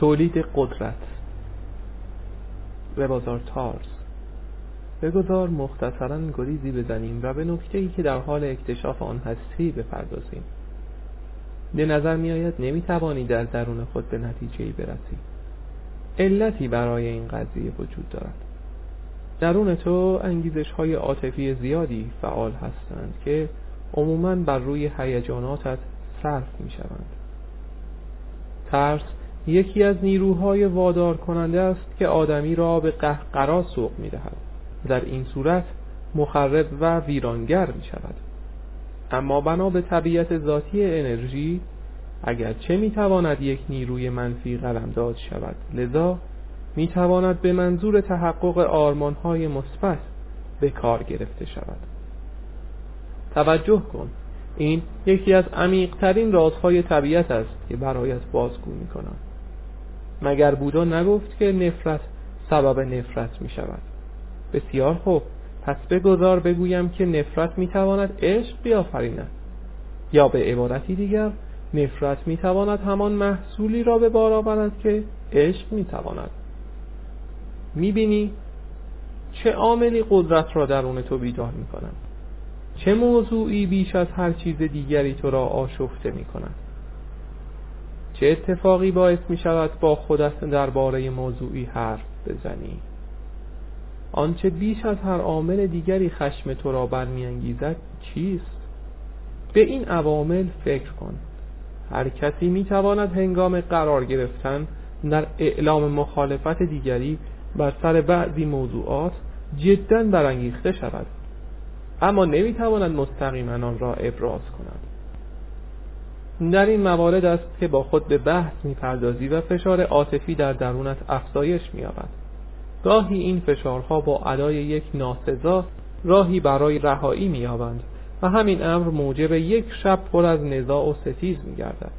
تولید قدرت به بازار تارز. بگذار مختصرا گریزی بزنیم و به نکته ای که در حال اکتشاف آن هستی بپردازیم. به نظر می آید نمی توانی در درون خود به نتیجه ای برسی. علتی برای این قضیه وجود دارد. درون تو انگیزش های عاطفی زیادی فعال هستند که عموما بر روی هیجاناتت صرف می شوند ترس یکی از نیروهای وادار کننده است که آدمی را به قهقرا سوق می دهد در این صورت مخرب و ویرانگر می شود اما بنا به طبیعت ذاتی انرژی اگرچه می تواند یک نیروی منفی قلمداد شود لذا می تواند به منظور تحقق آرمانهای مثبت به کار گرفته شود. توجه کن. این یکی از عمیقترین رازهای طبیعت است که برایت بازگو می کنم مگر بودا نگفت که نفرت سبب نفرت می شود؟ بسیار خوب. پس بگذار بگویم که نفرت می تواند عشق بیافریند. یا به عبارتی دیگر نفرت می تواند همان محصولی را به بار آورد که عشق می تواند. می بینی چه عاملی قدرت را درون تو بیدار می کند؟ چه موضوعی بیش از هر چیز دیگری تو را آشفته می کند؟ چه اتفاقی باعث می شود با خودت درباره موضوعی حرف بزنی؟ آنچه بیش از هر عامل دیگری خشم تو را برمیانگیزد چیست؟ به این عوامل فکر کن. هر کسی می تواند هنگام قرار گرفتن در اعلام مخالفت دیگری بر سر بعضی موضوعات جدا برانگیخته شود. اما نمی تواند مستقیما آن را ابراز کند. در این موارد است که با خود به بحث می‌پردازی و فشار عاطفی در درونت افزایش مییابد. گاهی این فشارها با ادای یک ناسزا راهی برای رهایی مییابند و همین امر موجب یک شب پر از نزاع و ستیز میگردد.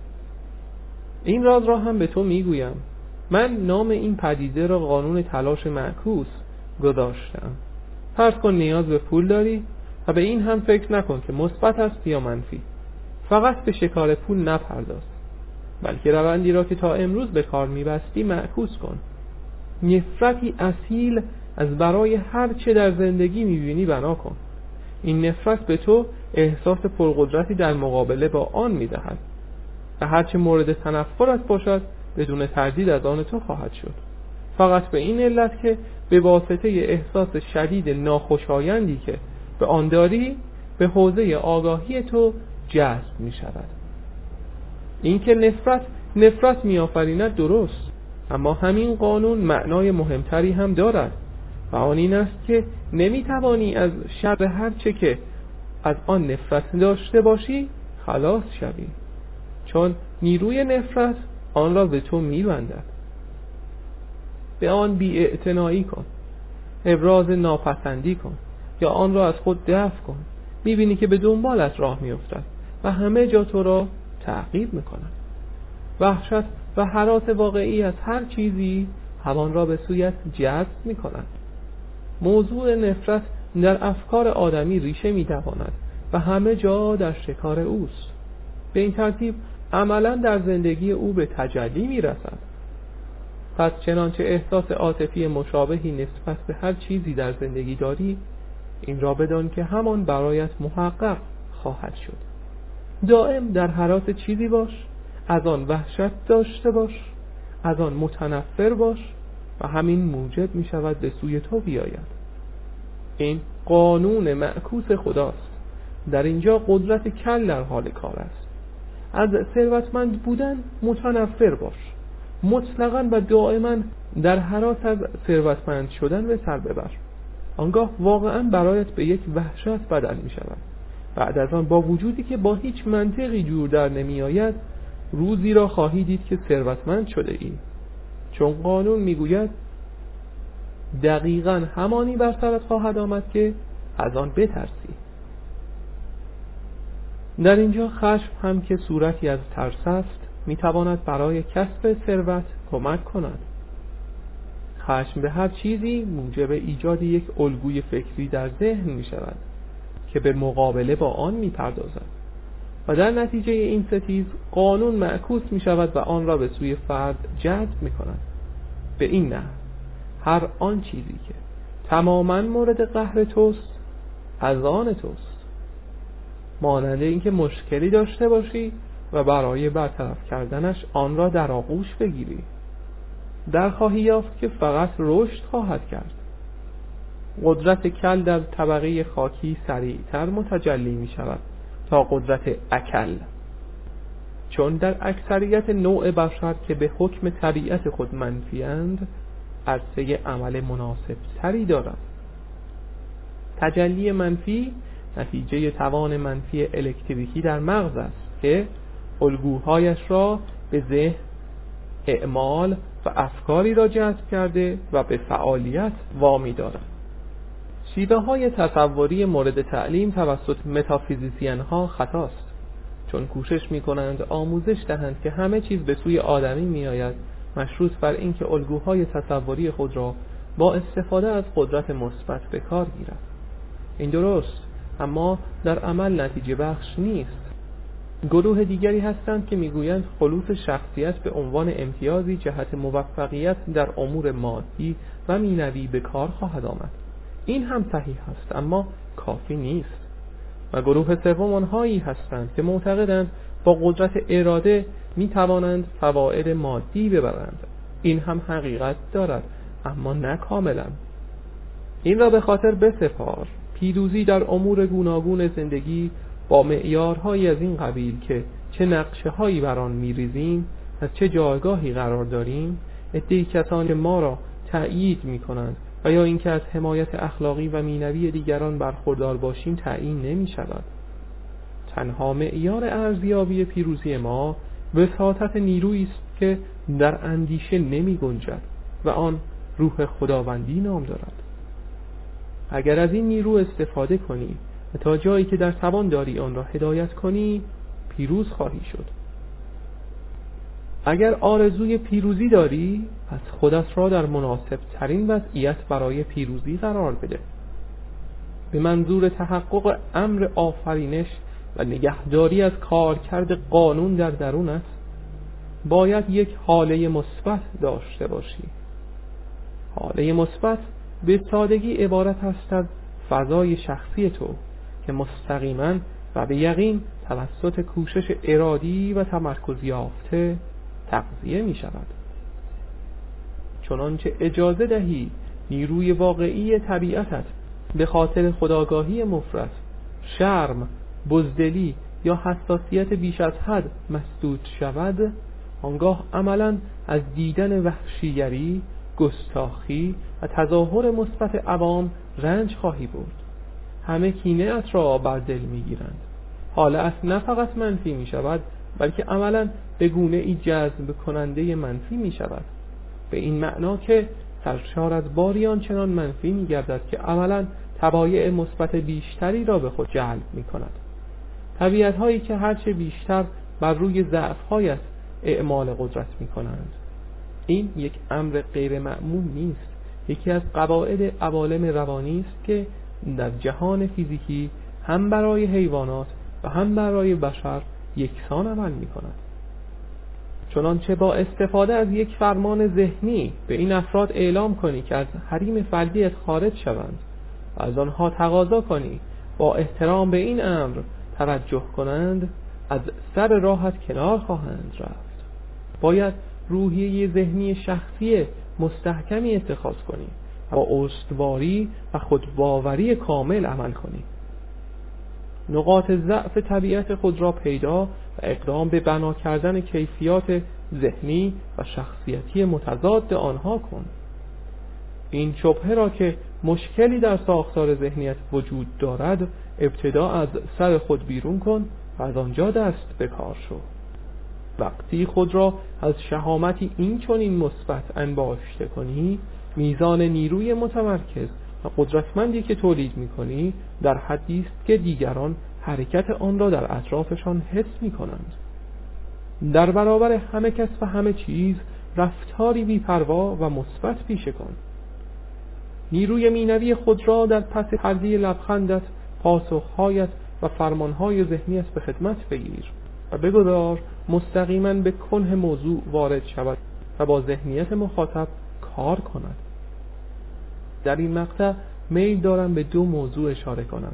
این راز را هم به تو می‌گویم. من نام این پدیده را قانون تلاش معکوس گذاشتم. فرض کن نیاز به پول داری و به این هم فکر نکن که مثبت است یا منفی. فقط به شکار پول نپرداز بلکه روندی را که تا امروز به کار میبستی معکوس کن. نفرتی اصیل از برای هر چه در زندگی می‌بینی بنا کن. این نفرت به تو احساس پرقدرتی در مقابله با آن می‌دهد و هرچه مورد تنفرت باشد بدون تردید از آن تو خواهد شد. فقط به این علت که به واسطه احساس شدید ناخوشایندی که به آن داری به حوزه آگاهی تو جذب می شود اینکه نفرت نفرت می آفریند درست اما همین قانون معنای مهمتری هم دارد و آن این است که نمی توانی از شر هر چه که از آن نفرت داشته باشی خلاص شوی چون نیروی نفرت آن را به تو میبندد. به آن بی کن ابراز ناپسندی کن یا آن را از خود دفع کن می‌بینی که به دنبالت راه میافتد. و همه جا تو را تعقیب می‌کند وحشت و حراس واقعی از هر چیزی همان را به سویت جذب می‌کند موضوع نفرت در افکار آدمی ریشه می‌تواند و همه جا در شکار اوست. به این ترتیب عملا در زندگی او به تجلی می‌رسد. پس چنانچه احساس عاطفی مشابهی نسبت به هر چیزی در زندگی داری این را بدان که همان برایت محقق خواهد شد. دائم در حراس چیزی باش از آن وحشت داشته باش از آن متنفر باش و همین موجب می شود به سوی تو بیاید. این قانون معکوس خداست. در اینجا قدرت کل در حال کار است. از ثروتمند بودن متنفر باش. مطلقا و دائما در حراس از ثروتمند شدن به سر ببر. آنگاه واقعا برایت به یک وحشت بدل می شود بعد از آن با وجودی که با هیچ منطقی جور در نمی آید روزی را خواهی دید که ثروتمند شده ای. چون قانون می‌گوید دقیقا همانی بر سرت خواهد آمد که از آن بترسی. در اینجا خشم هم که صورتی از ترس است می‌تواند برای کسب ثروت کمک کند. خشم به هر چیزی موجب ایجاد یک الگوی فکری در ذهن می شود که به مقابله با آن می پردازد و در نتیجه این ستیز قانون معکوس می شود و آن را به سوی فرد جذب می کند به این نه هر آن چیزی که تماما مورد قهر توست از آن توست. مانند اینکه مشکلی داشته باشی و برای برطرف کردنش آن را در آغوش بگیری. در خواهی یافت که فقط رشد خواهد کرد. قدرت کل در طبقه خاکی سریعتر متجلی می شود تا قدرت اکل. چون در اکثریت نوع بشر که به حکم طبیعت خود منفیند عرصه عمل مناسب تری دارد. تجلی منفی نتیجه توان منفی الکتریکی در مغز است که الگوهایش را به ذهن اعمال و افکاری را جذب کرده و به فعالیت وامی دارد. شیوه های تصوری مورد تعلیم توسط متافیزیسین ها خطاست. چون کوشش می کنند آموزش دهند که همه چیز به سوی آدمی می آید مشروط بر اینکه الگوهای تصوری خود را با استفاده از قدرت مثبت به کار گیرد. این درست اما در عمل نتیجه بخش نیست. گروه دیگری هستند که می‌گویند خلوص شخصیت به عنوان امتیازی جهت موفقیت در امور مادی و مینوی به کار خواهد آمد. این هم صحیح است اما کافی نیست. و گروه سوم آنهایی هستند که معتقدند با قدرت اراده می توانند فواید مادی ببرند. این هم حقیقت دارد اما نه کاملا. این را به خاطر بسپار. پیروزی در امور گوناگون زندگی با معیارهایی از این قبیل که چه نقشه هایی بر آن میریزیم از چه جایگاهی قرار داریم ادهی کسان ما را تأیید می کنند و یا اینکه از حمایت اخلاقی و مینوی دیگران برخوردار باشیم تعیین نمی شود تنها معیار ارزیابی پیروزی ما وساطت نیرویی است که در اندیشه نمی گنجد و آن روح خداوندی نام دارد. اگر از این نیرو استفاده کنی و تا جایی که در توان داری آن را هدایت کنی پیروز خواهی شد. اگر آرزوی پیروزی داری پس خودت را در مناسب ترین وضعیت برای پیروزی قرار بده. به منظور تحقق امر آفرینش و نگهداری از کارکرد قانون در درونت باید یک حاله مثبت داشته باشی. حاله مثبت به سادگی عبارت است از فضای شخصی تو که مستقیما و به یقین توسط کوشش ارادی و تمرکز یافته تقضیه می شود. چنانچه اجازه دهی نیروی واقعی طبیعتت به خاطر خداگاهی مفرد شرم بزدلی یا حساسیت بیش از حد مسدود شود آنگاه عملا از دیدن وحشیگری گستاخی و تظاهر مثبت عوام رنج خواهی برد. همه کینه ات را بر دل می‌گیرند حال از نه فقط منفی می شود بلکه عملا به گونه ای جذب کننده منفی می شود. به این معنا که سرشار از باریان چنان منفی می گردد که عملا تبایع مثبت بیشتری را به خود جلب می کند. طبیعت هایی که هرچه بیشتر بر روی ضعف هایت اعمال قدرت می کنند. این یک امر غیر معمول نیست. یکی از قواعد عوالم روانی است که در جهان فیزیکی هم برای حیوانات و هم برای بشر یکسان عمل می کند چنانچه با استفاده از یک فرمان ذهنی به این افراد اعلام کنی که از حریم فردیت خارج شوند و از آنها تقاضا کنی با احترام به این امر توجه کنند از سر راحت کنار خواهند رفت. باید روحیه ذهنی شخصی مستحکمی اتخاذ کنی با استواری و خودباوری کامل عمل کنی. نقاط ضعف طبیعت خود را پیدا و اقدام به بنا کردن کیفیات ذهنی و شخصیتی متضاد آنها کن. این شبهه را که مشکلی در ساختار ذهنیت وجود دارد ابتدا از سر خود بیرون کن و از آنجا دست به کار شو. وقتی خود را از شهامتی این چنین مثبت انباشته کنی میزان نیروی متمرکز و قدرتمندی که تولید می‌کنی در حدی است که دیگران حرکت آن را در اطرافشان حس می‌کنند. در برابر همه کس و همه چیز رفتاری بیپروا و مثبت پیشه کن. نیروی مینوی خود را در پس پرده لبخندت پاسخهایت و فرمانهای ذهنیت به خدمت بگیر و بگذار مستقیما به کنه موضوع وارد شود و با ذهنیت مخاطب کار کند. در این مقطع میل دارم به دو موضوع اشاره کنم.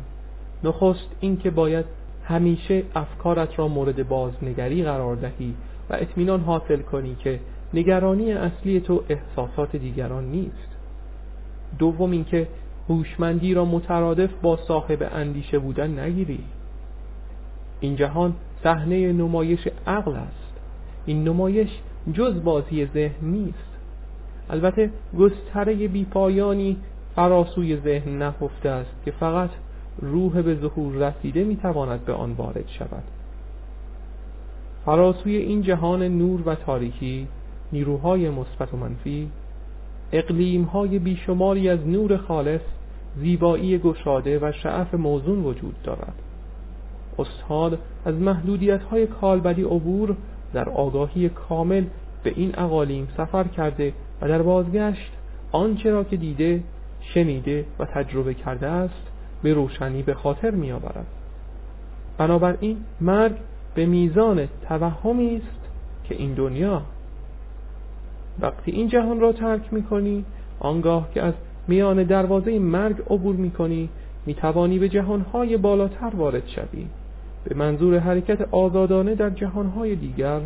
نخست اینکه باید همیشه افکارت را مورد بازنگری قرار دهی و اطمینان حاصل کنی که نگرانی اصلی تو احساسات دیگران نیست. دوم اینکه هوشمندی را مترادف با صاحب اندیشه بودن نگیری. این جهان صحنه نمایش عقل است. این نمایش جز بازی ذهن نیست. البته گستره بیپایانی فراسوی ذهن نهفته است که فقط روح به ظهور رسیده می‌تواند به آن وارد شود. فراسوی این جهان نور و تاریکی نیروهای مثبت و منفی اقلیمهای بیشماری از نور خالص زیبایی گشاده و شعف موزون وجود دارد. استاد از محدودیت های کالبدی عبور در آگاهی کامل به این اقالیم سفر کرده و در بازگشت آنچه را که دیده شنیده و تجربه کرده است به روشنی به خاطر می آورد بنابراین مرگ به میزان توهمی است که این دنیا. وقتی این جهان را ترک می کنی آنگاه که از میان دروازه مرگ عبور می کنی می توانی به جهانهای بالاتر وارد شوی. به منظور حرکت آزادانه در جهانهای دیگر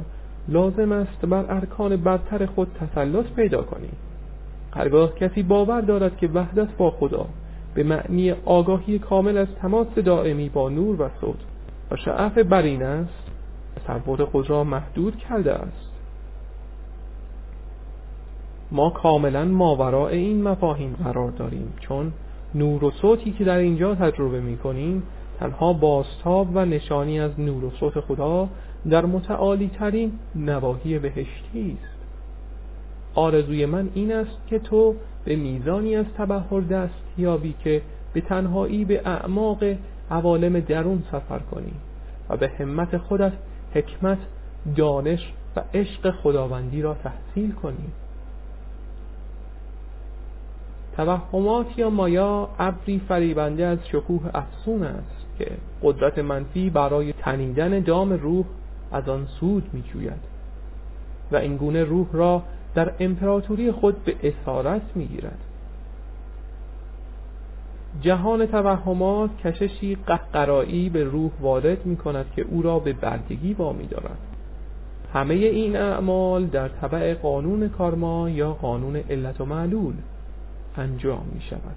لازم است بر ارکان برتر خود تسلط پیدا کنی. هرگاه کسی باور دارد که وحدت با خدا به معنی آگاهی کامل از تماس دائمی با نور و صوت و شعف برین است تصور خود را محدود کرده است. ما کاملا ماوراء این مفاهیم قرار داریم چون نور و صوتی که در اینجا تجربه می کنیم تنها باستاب و نشانی از نور و صوت خدا در متعالی ترین نواحی بهشتی است. آرزوی من این است که تو به میزانی از تبهر دست یابی که به تنهایی به اعماق عوالم درون سفر کنی و به همت خودت حکمت دانش و عشق خداوندی را تحصیل کنی. توهمات یا مایا ابری فریبنده از شکوه افسون است که قدرت منفی برای تنیدن دام روح از آن سود می جوید و این گونه روح را در امپراتوری خود به اسارت می گیرد جهان توهمات کششی قهقرایی به روح وارد می کند که او را به بردگی وامی دارد. همه این اعمال در طبع قانون کارما یا قانون علت و معلول انجام می شود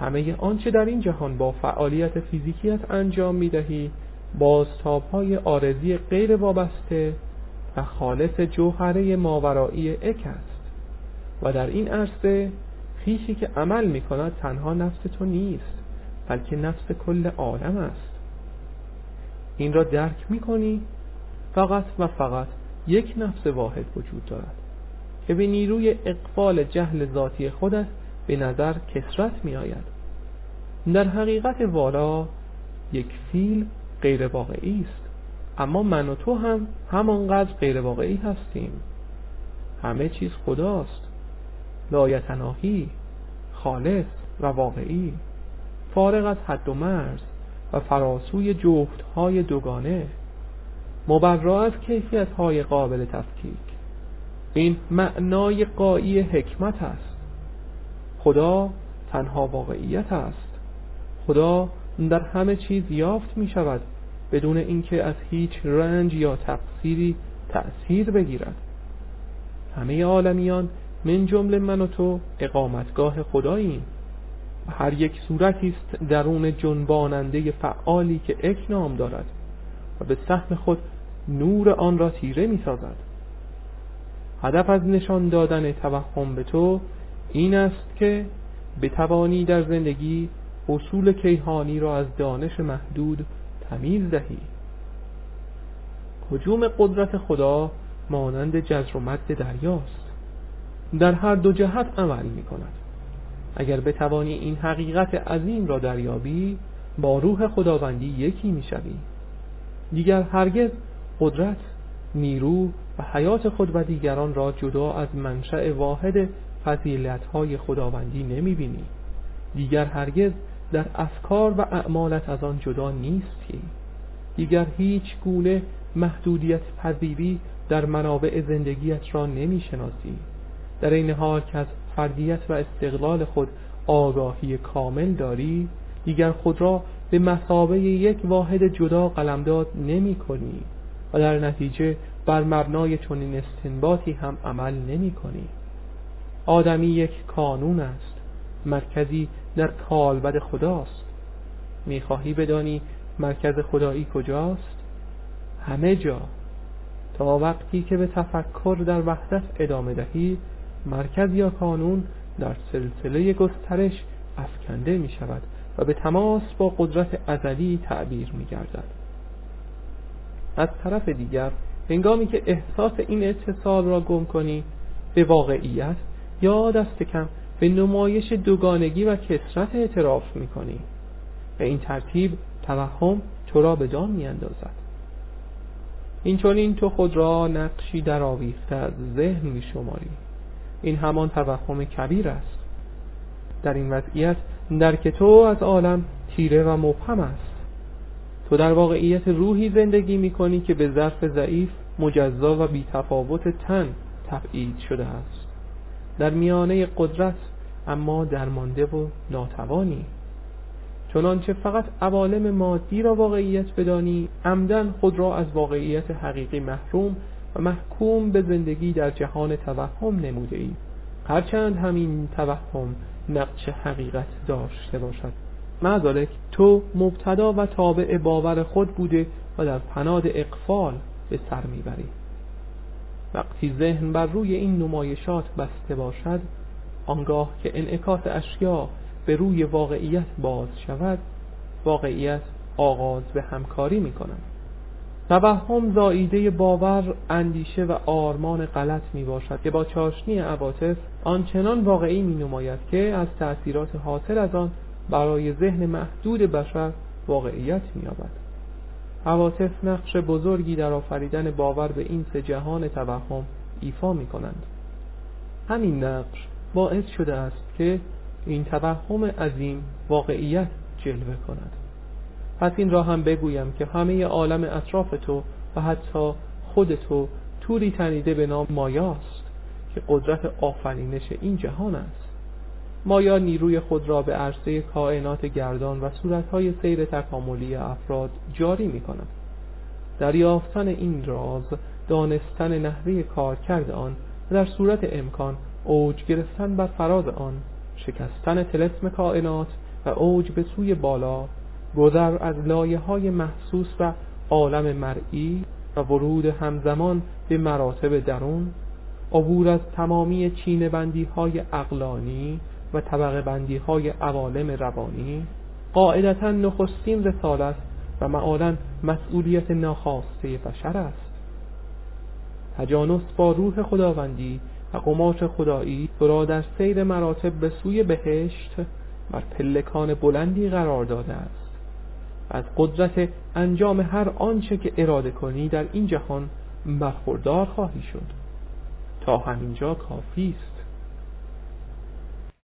همه آنچه در این جهان با فعالیت فیزیکیت انجام می دهی بازتاب های آرزی غیر وابسته و خالص جوهره ماورایی اک است. و در این عرصه خیشی که عمل می کند تنها نفس تو نیست بلکه نفس کل عالم است. این را درک می کنی فقط و فقط یک نفس واحد وجود دارد که به نیروی اقبال جهل ذاتی خودت به نظر کسرت می آید در حقیقت والا یک فیل غیر واقعی است. اما من و تو هم همانقدر غیر واقعی هستیم. همه چیز خداست. لایتناهی خالص و واقعی. فارغ از حد و مرز و فراسوی جفتهای دوگانه. مبرا از کیفیت های قابل تفکیک. این معنای قایی حکمت است. خدا تنها واقعیت است. خدا در همه چیز یافت می شود بدون اینکه از هیچ رنج یا تقصیری تأثیر بگیرد. همه عالمیان من جمله من و تو اقامتگاه خداییم و هر یک صورتی است درون جنباننده فعالی که اک نام دارد و به سهم خود نور آن را تیره می سازد. هدف از نشان دادن توهم به تو این است که بتوانی در زندگی اصول کیهانی را از دانش محدود تمیز دهی. حجوم قدرت خدا مانند جزر و مد دریاست. در هر دو جهت عمل می کند اگر بتوانی این حقیقت عظیم را دریابی با روح خداوندی یکی می شوی دیگر هرگز قدرت نیرو و حیات خود و دیگران را جدا از منشأ واحد فضیلت های خداوندی نمی بینی دیگر هرگز در افکار و اعمالت از آن جدا نیستی. دیگر هیچ گونه محدودیت پذیری در منابع زندگیت را نمی‌شناسی. در این حال که از فردیت و استقلال خود آگاهی کامل داری دیگر خود را به مسابه یک واحد جدا قلمداد نمی کنی و در نتیجه بر مبنای چنین استنباطی هم عمل نمی کنی آدمی یک کانون است مرکزی در کالبد خداست. می‌خواهی بدانی مرکز خدایی کجاست؟ همه جا. تا وقتی که به تفکر در وحدت ادامه دهی مرکز یا کانون در سلسله گسترش افکنده می شود و به تماس با قدرت ازلی تعبیر می گردد از طرف دیگر هنگامی که احساس این اتصال را گم کنی به واقعیت یا دست کم به نمایش دوگانگی و کسرت اعتراف می کنی به این ترتیب توهم تو را به جان می اندازد این چون این تو خود را نقشی در آویخته از ذهن می شماری این همان توهم کبیر است. در این وضعیت درک تو از عالم تیره و مبهم است. تو در واقعیت روحی زندگی می کنی که به ظرف ضعیف مجزا و بیتفاوت تن تبعید شده است. در میانه قدرت اما درمانده و ناتوانی. چنانچه فقط عوالم مادی را واقعیت بدانی عمدن خود را از واقعیت حقیقی محروم و محکوم به زندگی در جهان توهم نموده ای هرچند همین توهم نقش حقیقت داشته باشد. معذالک تو مبتدا و تابع باور خود بوده و در پناد اقفال به سر می‌بری. وقتی ذهن بر روی این نمایشات بسته باشد آنگاه که انعکاس اشیا به روی واقعیت باز شود واقعیت آغاز به همکاری می کند توهم زاییده باور اندیشه و آرمان غلط می باشد که با چاشنی عواطف آنچنان واقعی می نماید که از تأثیرات حاصل از آن برای ذهن محدود بشر واقعیت می یابد عواطف نقش بزرگی در آفریدن باور به این سه جهان توهم ایفا می کنند همین نقش باعث شده است که این توهم عظیم واقعیت جلوه کند. پس این را هم بگویم که همه عالم اطراف تو و حتی خود تو توری تنیده به نام مایاست که قدرت آفرینش این جهان است. مایا نیروی خود را به عرصه کائنات گردان و صورتهای سیر تکاملی افراد جاری می کند دریافتن این راز دانستن نحوه کار کرده آن در صورت امکان اوج گرفتن بر فراز آن شکستن تلسم کائنات و اوج به سوی بالا گذر از لایه های محسوس و عالم مرئی و ورود همزمان به مراتب درون عبور از تمامی چین بندی های اقلانی و طبقه بندی های عوالم روانی قاعدتا نخستین رسالت و معالا مسئولیت ناخواسته بشر است. تجانس با روح خداوندی و قماش خدایی تو را در سیر مراتب به سوی بهشت بر پلکان بلندی قرار داده است. از قدرت انجام هر آنچه که اراده کنی در این جهان برخوردار خواهی شد. تا همینجا کافی است.